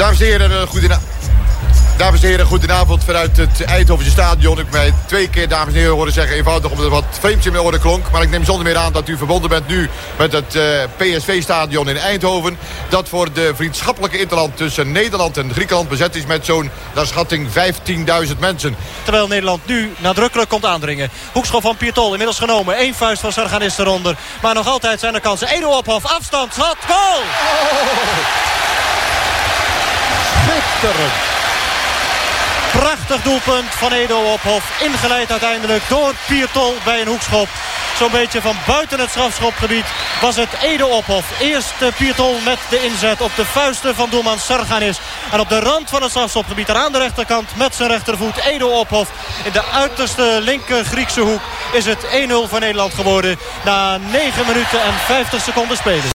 Dames en heren, goedenavond. Dames en heren, goedenavond vanuit het Eindhovense stadion. Ik heb mij twee keer dames en heren horen zeggen eenvoudig omdat er wat vreemds in mijn oren klonk. Maar ik neem zonder meer aan dat u verbonden bent nu met het uh, PSV-stadion in Eindhoven. Dat voor de vriendschappelijke interland tussen Nederland en Griekenland bezet is met zo'n, naar schatting, 15.000 mensen. Terwijl Nederland nu nadrukkelijk komt aandringen. Hoekschop van Pietol inmiddels genomen. Eén vuist van Sarganis eronder. Maar nog altijd zijn er kansen. Edo Ophof, afstand, schot, goal! Oh. Prachtig doelpunt van Edo Ophof. Ingeleid uiteindelijk door Piertol bij een hoekschop. Zo'n beetje van buiten het strafschopgebied was het Edo Ophof. Eerst Piertol met de inzet op de vuisten van doelman Sarganis. En op de rand van het strafschopgebied, aan de rechterkant met zijn rechtervoet Edo Ophof. In de uiterste linker Griekse hoek is het 1-0 voor Nederland geworden. Na 9 minuten en 50 seconden spelen.